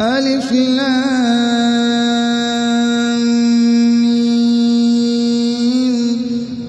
ألف لام.